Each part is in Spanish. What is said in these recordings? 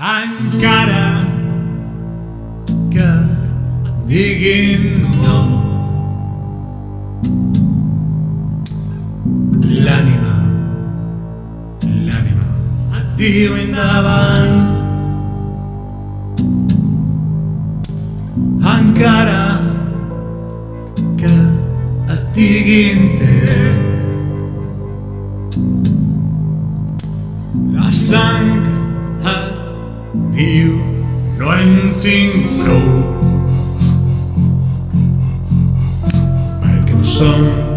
et diguin no. L'ànima, l'ànima et diu endavant. Encara que et diguin. La sang et più non timbro ma che son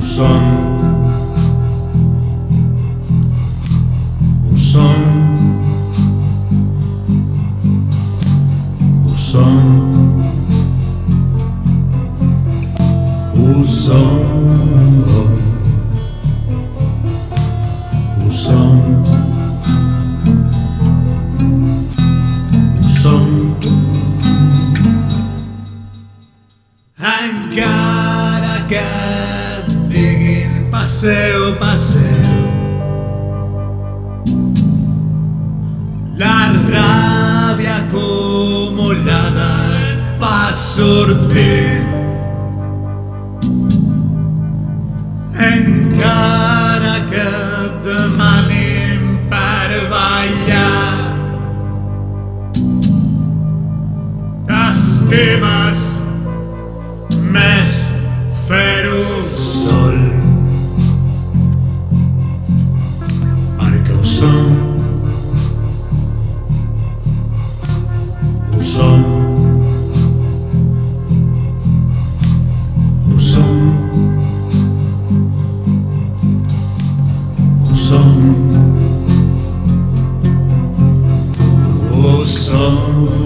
o som. O som. O som. O som, o som. Encara que et diguin passeu, passeu la ràbia acumulada fa sortir encara que demanin per ballar t'estimes es ferusol. Marca o som, o som, o som, o som, o som.